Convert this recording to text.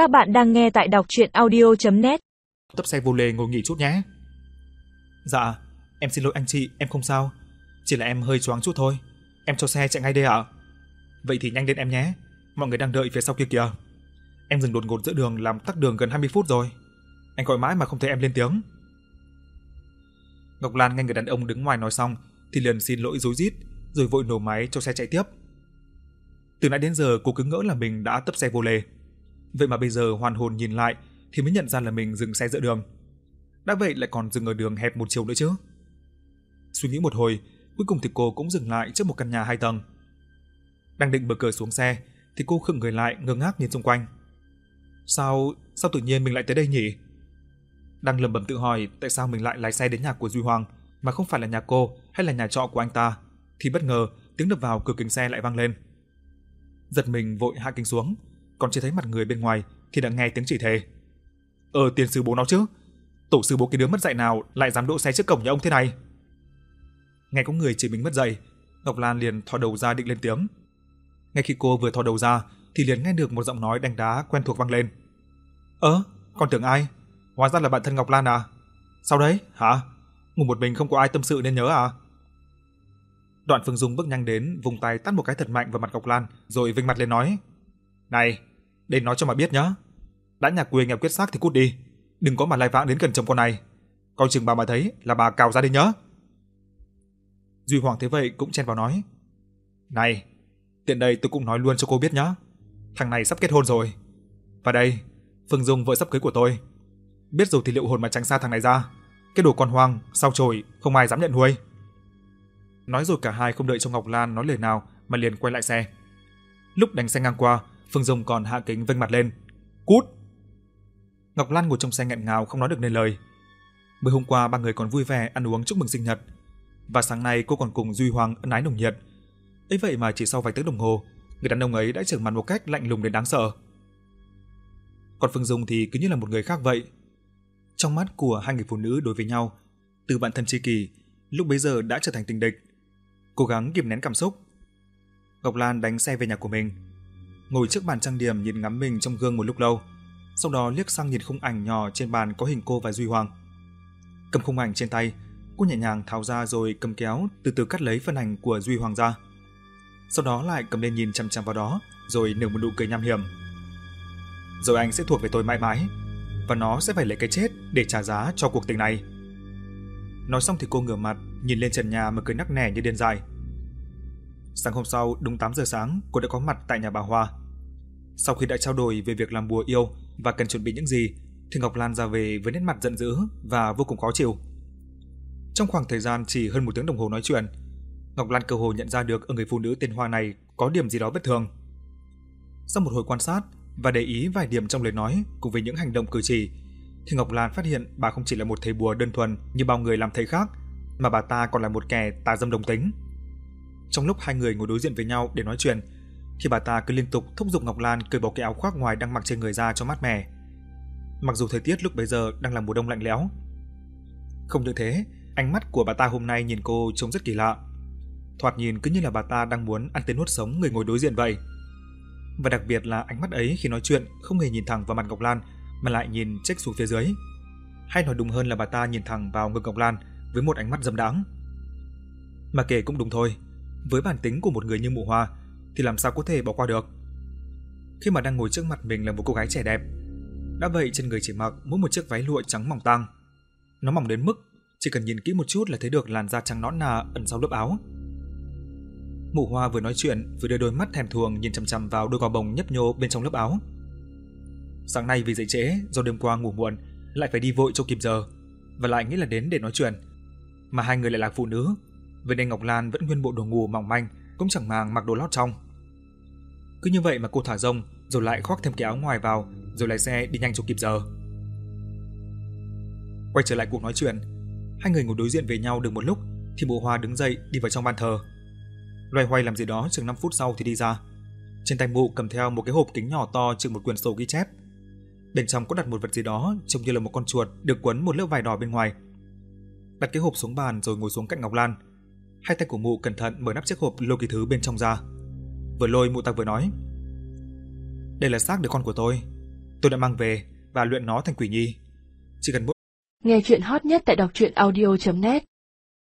Các bạn đang nghe tại đọc chuyện audio.net Tấp xe vô lề ngồi nghỉ chút nhé. Dạ, em xin lỗi anh chị, em không sao. Chỉ là em hơi choáng chút thôi. Em cho xe chạy ngay đây ạ. Vậy thì nhanh lên em nhé. Mọi người đang đợi phía sau kia kìa. Em dừng đột ngột giữa đường làm tắc đường gần 20 phút rồi. Anh gọi mãi mà không thấy em lên tiếng. Ngọc Lan nghe người đàn ông đứng ngoài nói xong thì liền xin lỗi rối rít, rồi vội nổ máy cho xe chạy tiếp. Từ nãy đến giờ cô cứ ngỡ là mình đã tấp xe vô lề. Vậy mà bây giờ hoàn hồn nhìn lại thì mới nhận ra là mình dừng xe giữa đường. Đã vậy lại còn dừng ở đường hẹp một chiều nữa chứ. Suy nghĩ một hồi, cuối cùng thì cô cũng dừng lại trước một căn nhà hai tầng. Đang định mở cửa xuống xe thì cô khựng người lại ngơ ngác nhìn xung quanh. Sao, sao tự nhiên mình lại tới đây nhỉ? Đang lẩm bẩm tự hỏi tại sao mình lại lái xe đến nhà của Duy Hoàng mà không phải là nhà cô hay là nhà trọ của anh ta, thì bất ngờ tiếng đập vào cửa kính xe lại vang lên. Giật mình vội hạ kính xuống, còn chưa thấy mặt người bên ngoài thì đã nghe tiếng chỉ thề. "Ờ tiền sư bố nó chứ, tổ sư bố cái đứa mất dạy nào lại dám đỗ xe trước cổng nhà ông thế này?" Nghe có người chỉ mình mất dạy, Ngọc Lan liền thò đầu ra định lên tiếng. Ngay khi cô vừa thò đầu ra thì liền nghe được một giọng nói đanh đá quen thuộc vang lên. "Ơ, con tưởng ai? Hóa ra là bạn thân Ngọc Lan à? Sao đấy, hả? Ngủ một mình không có ai tâm sự nên nhớ à?" Đoạn Phương Dung bước nhanh đến, vùng tay tát một cái thật mạnh vào mặt Ngọc Lan, rồi vinh mặt lên nói: "Này, để nói cho mà biết nhá. Đã nhà quê nghèo quyết xác thì cút đi, đừng có mà lai vãng đến gần chồng con này. Coi chừng bà mà thấy là bà cào ra đi nhớ." Duy Hoàng thế vậy cũng chen vào nói: "Này, tiện đây tôi cũng nói luôn cho cô biết nhá. Thằng này sắp kết hôn rồi. Và đây, Phương Dung vợ sắp cưới của tôi. Biết rồi thì liệu hồn mà tránh xa thằng này ra. Cái đồ con hoang, sao chổi, không ai dám nhận nuôi." Nói rồi cả hai không đợi cho Ngọc Lan nói lời nào mà liền quay lại xe. Lúc đánh xe ngang qua, Phương Dung còn hạ kính vênh mặt lên. Cút! Ngọc Lan ngồi trong xe nghẹn ngào không nói được nên lời. Mới hôm qua ba người còn vui vẻ ăn uống chúc mừng sinh nhật. Và sáng nay cô còn cùng Duy Hoàng ân ái nồng nhiệt. ấy vậy mà chỉ sau vài tiếng đồng hồ, người đàn ông ấy đã trở mặt một cách lạnh lùng đến đáng sợ. Còn Phương Dung thì cứ như là một người khác vậy. Trong mắt của hai người phụ nữ đối với nhau, từ bạn thân tri kỷ, lúc bấy giờ đã trở thành tình địch cố gắng kìm nén cảm xúc. Ngọc Lan đánh xe về nhà của mình, ngồi trước bàn trang điểm nhìn ngắm mình trong gương một lúc lâu, sau đó liếc sang nhìn khung ảnh nhỏ trên bàn có hình cô và Duy Hoàng. Cầm khung ảnh trên tay, cô nhẹ nhàng tháo ra rồi cầm kéo từ từ cắt lấy phần ảnh của Duy Hoàng ra. Sau đó lại cầm lên nhìn chăm chăm vào đó, rồi nở một nụ cười nham hiểm. Rồi anh sẽ thuộc về tôi mãi mãi, và nó sẽ phải lấy cái chết để trả giá cho cuộc tình này. Nói xong thì cô ngửa mặt, nhìn lên trần nhà mà cười nắc nẻ như điên dại. Sáng hôm sau, đúng 8 giờ sáng, cô đã có mặt tại nhà bà Hoa. Sau khi đã trao đổi về việc làm bùa yêu và cần chuẩn bị những gì, thì Ngọc Lan ra về với nét mặt giận dữ và vô cùng khó chịu. Trong khoảng thời gian chỉ hơn một tiếng đồng hồ nói chuyện, Ngọc Lan cơ hồ nhận ra được ở người phụ nữ tên Hoa này có điểm gì đó bất thường. Sau một hồi quan sát và để ý vài điểm trong lời nói cùng với những hành động cử chỉ, thì Ngọc Lan phát hiện bà không chỉ là một thầy bùa đơn thuần như bao người làm thầy khác, mà bà ta còn là một kẻ tà dâm đồng tính. Trong lúc hai người ngồi đối diện với nhau để nói chuyện, khi bà ta cứ liên tục thúc giục Ngọc Lan cởi bỏ cái áo khoác ngoài đang mặc trên người ra cho mát mẻ. Mặc dù thời tiết lúc bấy giờ đang là mùa đông lạnh lẽo. Không những thế, ánh mắt của bà ta hôm nay nhìn cô trông rất kỳ lạ. Thoạt nhìn cứ như là bà ta đang muốn ăn tới nuốt sống người ngồi đối diện vậy. Và đặc biệt là ánh mắt ấy khi nói chuyện không hề nhìn thẳng vào mặt Ngọc Lan mà lại nhìn trách xuống phía dưới. Hay nói đúng hơn là bà ta nhìn thẳng vào ngực Ngọc Lan với một ánh mắt dâm đãng. Mà kể cũng đúng thôi, với bản tính của một người như Mụ Hoa thì làm sao có thể bỏ qua được. Khi mà đang ngồi trước mặt mình là một cô gái trẻ đẹp, đã vậy trên người chỉ mặc mỗi một chiếc váy lụa trắng mỏng tang. Nó mỏng đến mức chỉ cần nhìn kỹ một chút là thấy được làn da trắng nõn nà ẩn sau lớp áo. Mụ Hoa vừa nói chuyện vừa đưa đôi mắt thèm thuồng nhìn chằm chằm vào đôi gò bồng nhấp nhô bên trong lớp áo. Sáng nay vì dậy trễ do đêm qua ngủ muộn lại phải đi vội cho kịp giờ và lại nghĩ là đến để nói chuyện mà hai người lại là phụ nữ, vậy nên Ngọc Lan vẫn nguyên bộ đồ ngủ mỏng manh, cũng chẳng màng mặc đồ lót trong. Cứ như vậy mà cô thả rông, rồi lại khoác thêm cái áo ngoài vào, rồi lái xe đi nhanh cho kịp giờ. Quay trở lại cuộc nói chuyện, hai người ngồi đối diện với nhau được một lúc thì Bộ Hoa đứng dậy đi vào trong ban thờ. Loay hoay làm gì đó chừng 5 phút sau thì đi ra. Trên tay mụ cầm theo một cái hộp kính nhỏ to chừng một quyển sổ ghi chép. Bên trong có đặt một vật gì đó trông như là một con chuột được quấn một lớp vải đỏ bên ngoài đặt cái hộp xuống bàn rồi ngồi xuống cạnh Ngọc Lan. Hai tay của mụ cẩn thận mở nắp chiếc hộp lôi cái thứ bên trong ra. Vừa lôi mụ ta vừa nói: "Đây là xác đứa con của tôi. tôi đã mang về và luyện nó thành quỷ nhi. Chỉ cần mỗi Nghe chuyện hot nhất tại đọc truyện audio.net